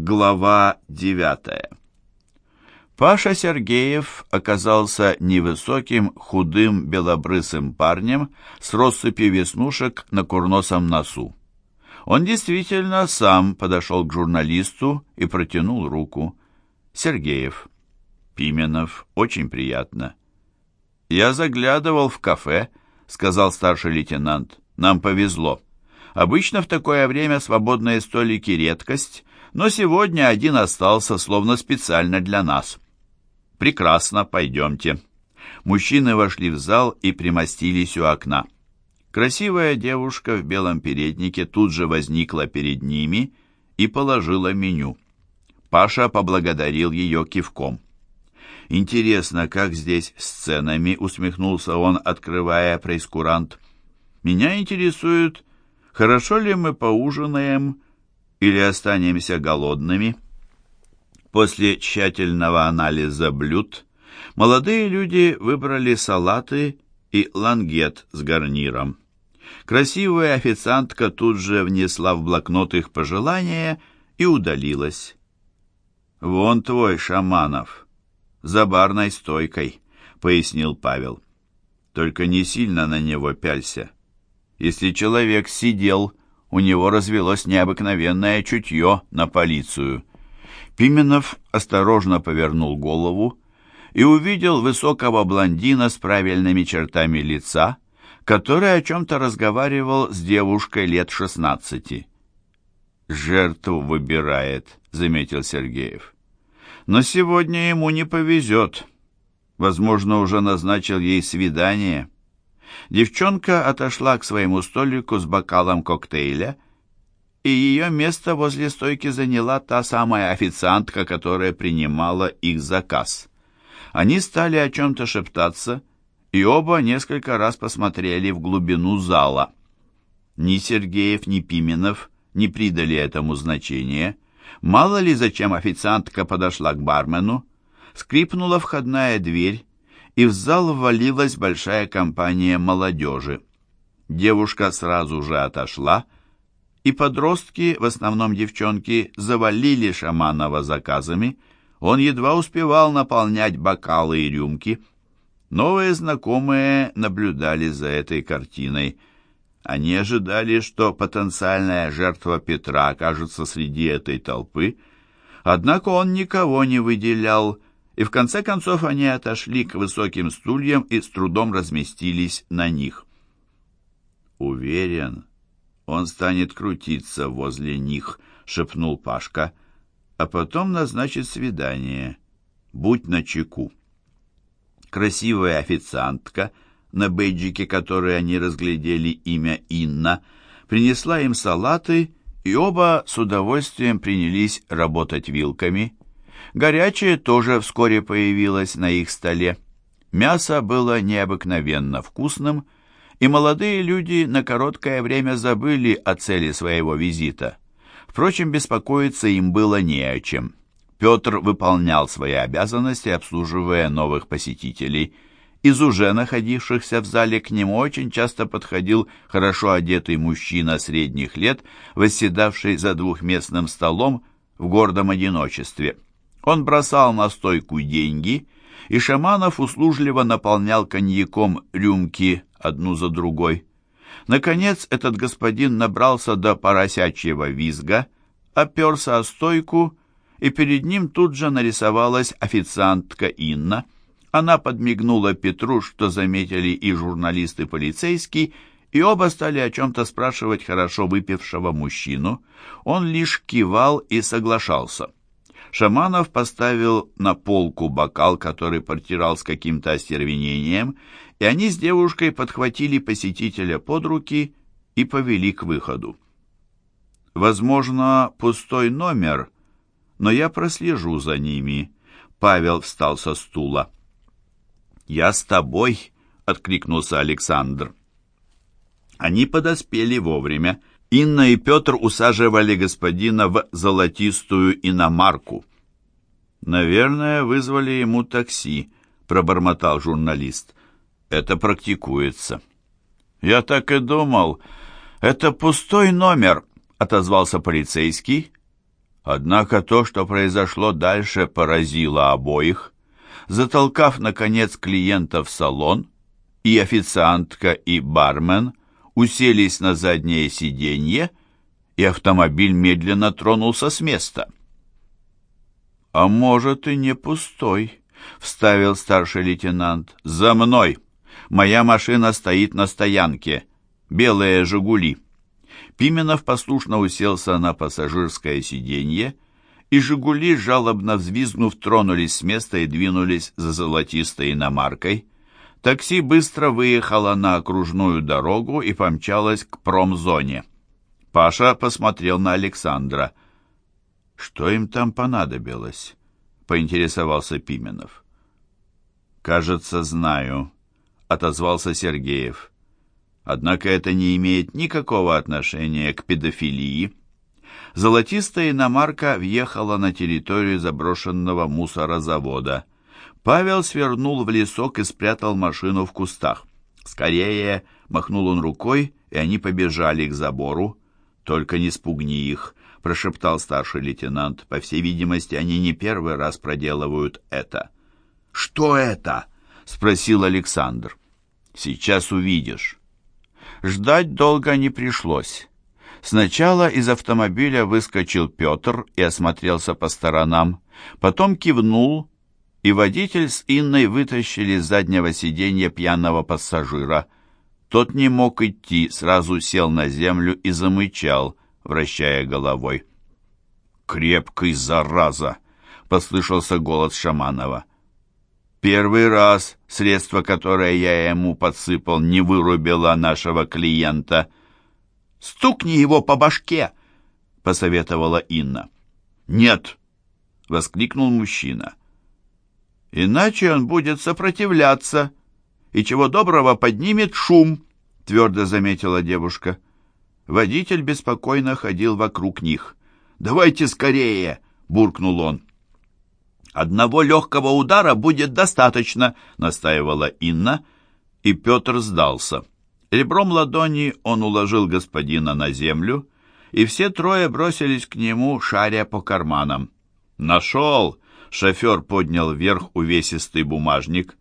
Глава девятая Паша Сергеев оказался невысоким, худым, белобрысым парнем с россыпью веснушек на курносом носу. Он действительно сам подошел к журналисту и протянул руку. Сергеев. Пименов. Очень приятно. «Я заглядывал в кафе», — сказал старший лейтенант. «Нам повезло. Обычно в такое время свободные столики — редкость, но сегодня один остался, словно специально для нас. Прекрасно, пойдемте. Мужчины вошли в зал и примостились у окна. Красивая девушка в белом переднике тут же возникла перед ними и положила меню. Паша поблагодарил ее кивком. «Интересно, как здесь с ценами?» — усмехнулся он, открывая прейскурант. «Меня интересует, хорошо ли мы поужинаем или останемся голодными. После тщательного анализа блюд молодые люди выбрали салаты и лангет с гарниром. Красивая официантка тут же внесла в блокнот их пожелания и удалилась. «Вон твой, Шаманов, за барной стойкой», — пояснил Павел. «Только не сильно на него пялься. Если человек сидел, у него развелось необыкновенное чутье на полицию. Пименов осторожно повернул голову и увидел высокого блондина с правильными чертами лица, который о чем-то разговаривал с девушкой лет шестнадцати. «Жертву выбирает», — заметил Сергеев. «Но сегодня ему не повезет. Возможно, уже назначил ей свидание». Девчонка отошла к своему столику с бокалом коктейля, и ее место возле стойки заняла та самая официантка, которая принимала их заказ. Они стали о чем-то шептаться, и оба несколько раз посмотрели в глубину зала. Ни Сергеев, ни Пименов не придали этому значения. Мало ли зачем официантка подошла к бармену, скрипнула входная дверь, и в зал ввалилась большая компания молодежи. Девушка сразу же отошла, и подростки, в основном девчонки, завалили Шаманова заказами. Он едва успевал наполнять бокалы и рюмки. Новые знакомые наблюдали за этой картиной. Они ожидали, что потенциальная жертва Петра окажется среди этой толпы, однако он никого не выделял, и в конце концов они отошли к высоким стульям и с трудом разместились на них. «Уверен, он станет крутиться возле них», — шепнул Пашка, «а потом назначит свидание. Будь начеку». Красивая официантка, на бейджике которой они разглядели имя Инна, принесла им салаты, и оба с удовольствием принялись работать вилками — Горячее тоже вскоре появилось на их столе. Мясо было необыкновенно вкусным, и молодые люди на короткое время забыли о цели своего визита. Впрочем, беспокоиться им было не о чем. Петр выполнял свои обязанности, обслуживая новых посетителей. Из уже находившихся в зале к нему очень часто подходил хорошо одетый мужчина средних лет, восседавший за двухместным столом в гордом одиночестве. Он бросал на стойку деньги, и Шаманов услужливо наполнял коньяком рюмки одну за другой. Наконец этот господин набрался до поросячьего визга, оперся о стойку, и перед ним тут же нарисовалась официантка Инна. Она подмигнула Петру, что заметили и журналисты полицейский, и оба стали о чем-то спрашивать хорошо выпившего мужчину. Он лишь кивал и соглашался. Шаманов поставил на полку бокал, который портирал с каким-то остервенением, и они с девушкой подхватили посетителя под руки и повели к выходу. Возможно, пустой номер, но я прослежу за ними. Павел встал со стула. «Я с тобой», — откликнулся Александр. Они подоспели вовремя, Инна и Петр усаживали господина в золотистую иномарку. «Наверное, вызвали ему такси», — пробормотал журналист. «Это практикуется». «Я так и думал. Это пустой номер», — отозвался полицейский. Однако то, что произошло дальше, поразило обоих. Затолкав, наконец, клиента в салон, и официантка, и бармен уселись на заднее сиденье, и автомобиль медленно тронулся с места. «А может, и не пустой», — вставил старший лейтенант. «За мной! Моя машина стоит на стоянке. Белые «Жигули». Пименов послушно уселся на пассажирское сиденье, и «Жигули», жалобно взвизгнув, тронулись с места и двинулись за золотистой иномаркой. Такси быстро выехало на окружную дорогу и помчалось к промзоне. Паша посмотрел на Александра. «Что им там понадобилось?» — поинтересовался Пименов. «Кажется, знаю», — отозвался Сергеев. «Однако это не имеет никакого отношения к педофилии». Золотистая иномарка въехала на территорию заброшенного мусорозавода. Павел свернул в лесок и спрятал машину в кустах. «Скорее!» — махнул он рукой, и они побежали к забору. «Только не спугни их», — прошептал старший лейтенант. «По всей видимости, они не первый раз проделывают это». «Что это?» — спросил Александр. «Сейчас увидишь». Ждать долго не пришлось. Сначала из автомобиля выскочил Петр и осмотрелся по сторонам, потом кивнул, и водитель с Инной вытащили с заднего сиденья пьяного пассажира. Тот не мог идти, сразу сел на землю и замычал, вращая головой. «Крепкий, зараза!» — послышался голос Шаманова. «Первый раз средство, которое я ему подсыпал, не вырубило нашего клиента». «Стукни его по башке!» — посоветовала Инна. «Нет!» — воскликнул мужчина. Иначе он будет сопротивляться, и чего доброго поднимет шум, твердо заметила девушка. Водитель беспокойно ходил вокруг них. «Давайте скорее!» — буркнул он. «Одного легкого удара будет достаточно», — настаивала Инна, и Петр сдался. Ребром ладони он уложил господина на землю, и все трое бросились к нему, шаря по карманам. «Нашел!» Шофер поднял вверх увесистый бумажник.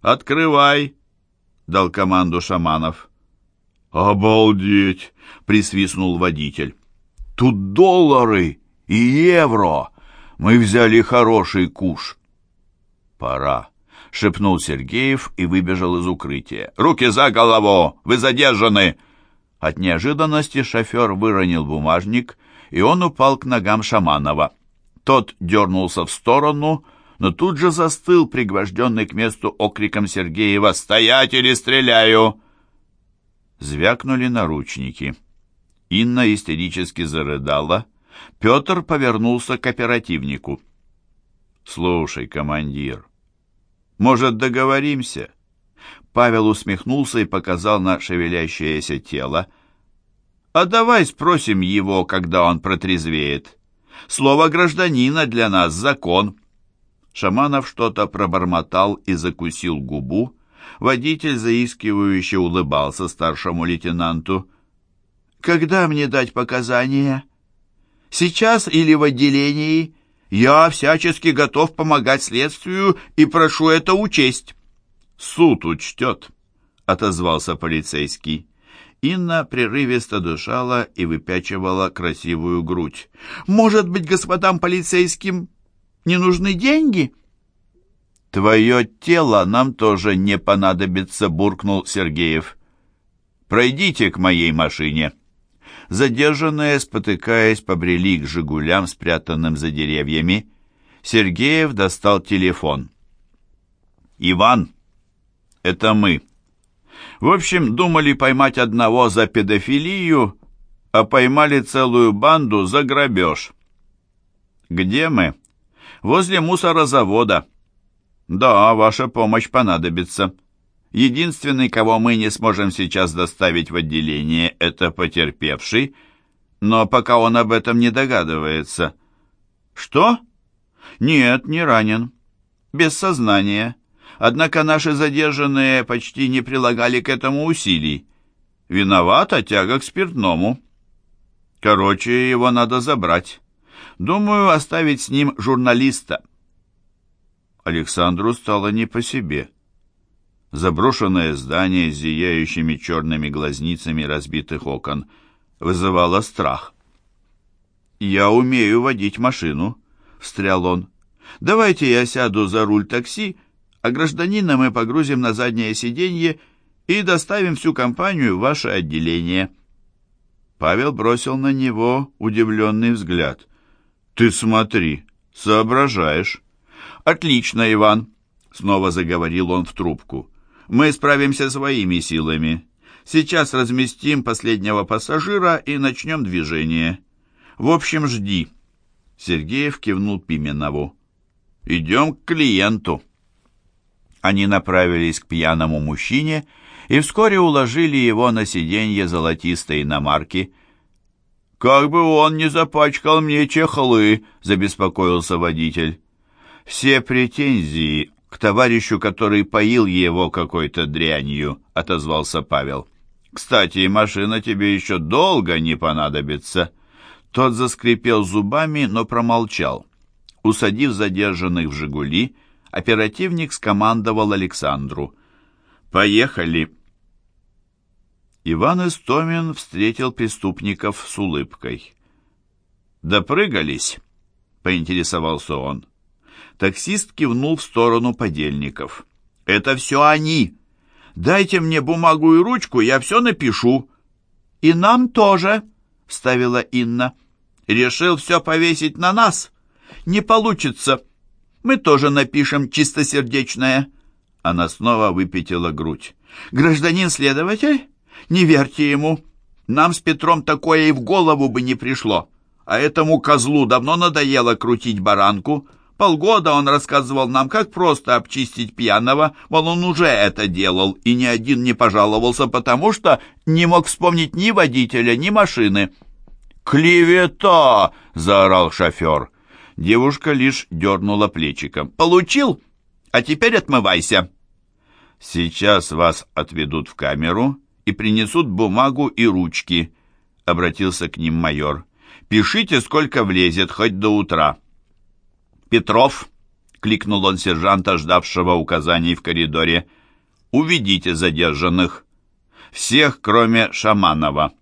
«Открывай!» — дал команду Шаманов. «Обалдеть!» — присвистнул водитель. «Тут доллары и евро! Мы взяли хороший куш!» «Пора!» — шепнул Сергеев и выбежал из укрытия. «Руки за голову! Вы задержаны!» От неожиданности шофер выронил бумажник, и он упал к ногам Шаманова. Тот дернулся в сторону, но тут же застыл, пригвожденный к месту окриком Сергеева «Стоять или стреляю!» Звякнули наручники. Инна истерически зарыдала. Петр повернулся к оперативнику. «Слушай, командир, может, договоримся?» Павел усмехнулся и показал на шевелящееся тело. «А давай спросим его, когда он протрезвеет». Слово гражданина для нас закон». Шаманов что-то пробормотал и закусил губу. Водитель заискивающе улыбался старшему лейтенанту. «Когда мне дать показания? Сейчас или в отделении? Я всячески готов помогать следствию и прошу это учесть». «Суд учтет», — отозвался полицейский. Инна прерывисто дышала и выпячивала красивую грудь. «Может быть, господам полицейским не нужны деньги?» «Твое тело нам тоже не понадобится», — буркнул Сергеев. «Пройдите к моей машине». Задержанные, спотыкаясь, побрели к «Жигулям», спрятанным за деревьями. Сергеев достал телефон. «Иван, это мы». В общем, думали поймать одного за педофилию, а поймали целую банду за грабеж. Где мы? Возле мусорозавода. Да, ваша помощь понадобится. Единственный, кого мы не сможем сейчас доставить в отделение, это потерпевший, но пока он об этом не догадывается. Что? Нет, не ранен. Без сознания. Однако наши задержанные почти не прилагали к этому усилий. Виновата тяга к спиртному. Короче, его надо забрать. Думаю, оставить с ним журналиста». Александру стало не по себе. Заброшенное здание с зияющими черными глазницами разбитых окон вызывало страх. «Я умею водить машину», — встрял он. «Давайте я сяду за руль такси, а гражданина мы погрузим на заднее сиденье и доставим всю компанию в ваше отделение». Павел бросил на него удивленный взгляд. «Ты смотри, соображаешь». «Отлично, Иван», — снова заговорил он в трубку. «Мы справимся своими силами. Сейчас разместим последнего пассажира и начнем движение. В общем, жди». Сергеев кивнул Пименову. «Идем к клиенту». Они направились к пьяному мужчине и вскоре уложили его на сиденье золотистой иномарки. «Как бы он не запачкал мне чехлы!» — забеспокоился водитель. «Все претензии к товарищу, который поил его какой-то дрянью», — отозвался Павел. «Кстати, машина тебе еще долго не понадобится». Тот заскрипел зубами, но промолчал. Усадив задержанных в «Жигули», оперативник скомандовал Александру. «Поехали!» Иван Истомин встретил преступников с улыбкой. «Допрыгались?» — поинтересовался он. Таксист кивнул в сторону подельников. «Это все они! Дайте мне бумагу и ручку, я все напишу!» «И нам тоже!» — ставила Инна. «Решил все повесить на нас? Не получится!» Мы тоже напишем чистосердечное». Она снова выпятила грудь. «Гражданин следователь, не верьте ему. Нам с Петром такое и в голову бы не пришло. А этому козлу давно надоело крутить баранку. Полгода он рассказывал нам, как просто обчистить пьяного, мол, он уже это делал, и ни один не пожаловался, потому что не мог вспомнить ни водителя, ни машины». «Клевета!» — заорал шофер. Девушка лишь дернула плечиком. «Получил? А теперь отмывайся!» «Сейчас вас отведут в камеру и принесут бумагу и ручки», — обратился к ним майор. «Пишите, сколько влезет, хоть до утра». «Петров!» — кликнул он сержанта, ждавшего указаний в коридоре. «Уведите задержанных. Всех, кроме Шаманова».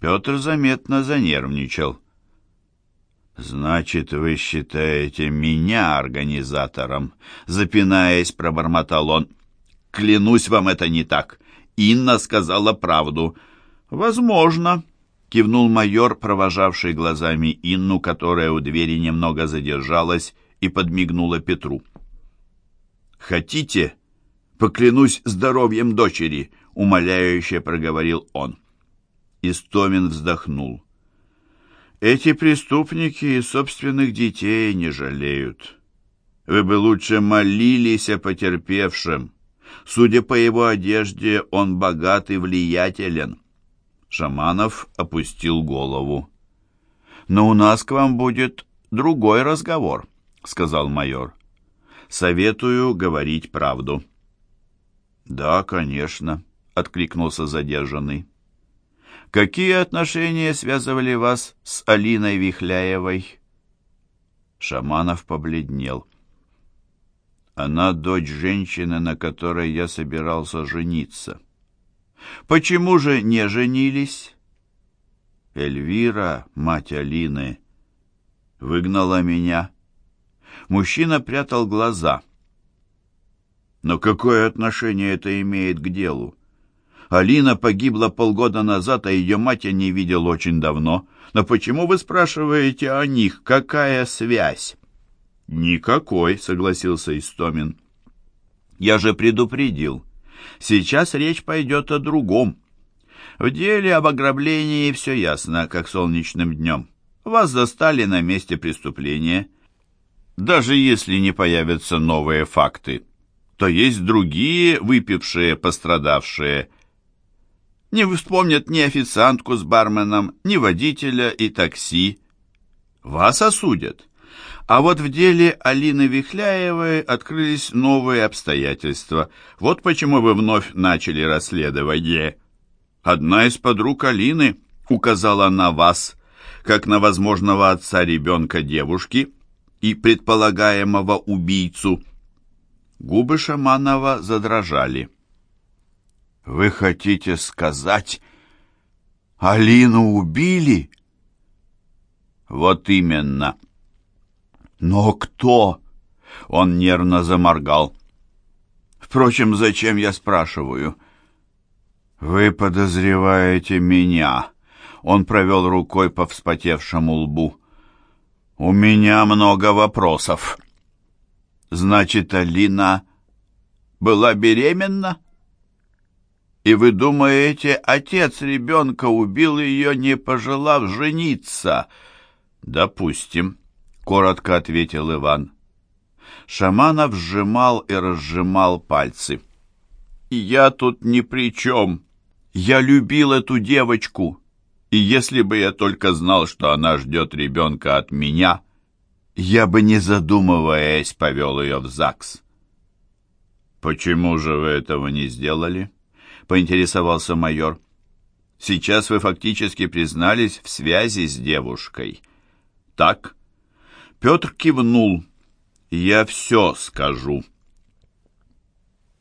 Петр заметно занервничал. «Значит, вы считаете меня организатором?» Запинаясь, пробормотал он. «Клянусь вам, это не так. Инна сказала правду». «Возможно», — кивнул майор, провожавший глазами Инну, которая у двери немного задержалась и подмигнула Петру. «Хотите? Поклянусь здоровьем дочери», — умоляюще проговорил он. Истомин вздохнул. Эти преступники и собственных детей не жалеют. Вы бы лучше молились о потерпевшем. Судя по его одежде, он богат и влиятелен. Шаманов опустил голову. «Но у нас к вам будет другой разговор», — сказал майор. «Советую говорить правду». «Да, конечно», — откликнулся задержанный. Какие отношения связывали вас с Алиной Вихляевой? Шаманов побледнел. Она дочь женщины, на которой я собирался жениться. Почему же не женились? Эльвира, мать Алины, выгнала меня. Мужчина прятал глаза. Но какое отношение это имеет к делу? Алина погибла полгода назад, а ее мать я не видел очень давно. Но почему вы спрашиваете о них? Какая связь?» «Никакой», — согласился Истомин. «Я же предупредил. Сейчас речь пойдет о другом. В деле об ограблении все ясно, как солнечным днем. Вас застали на месте преступления. Даже если не появятся новые факты, то есть другие выпившие пострадавшие, не вспомнят ни официантку с барменом, ни водителя и такси. Вас осудят. А вот в деле Алины Вихляевой открылись новые обстоятельства. Вот почему вы вновь начали расследование. Одна из подруг Алины указала на вас. как на возможного отца ребенка девушки и предполагаемого убийцу. Губы Шаманова задрожали. «Вы хотите сказать, Алину убили?» «Вот именно». «Но кто?» Он нервно заморгал. «Впрочем, зачем я спрашиваю?» «Вы подозреваете меня?» Он провел рукой по вспотевшему лбу. «У меня много вопросов». «Значит, Алина была беременна?» «И вы думаете, отец ребенка убил ее, не пожелав жениться?» «Допустим», — коротко ответил Иван. Шаманов сжимал и разжимал пальцы. «Я тут ни при чем. Я любил эту девочку, и если бы я только знал, что она ждет ребенка от меня, я бы, не задумываясь, повел ее в ЗАГС». «Почему же вы этого не сделали?» — поинтересовался майор. «Сейчас вы фактически признались в связи с девушкой». «Так?» Петр кивнул. «Я все скажу».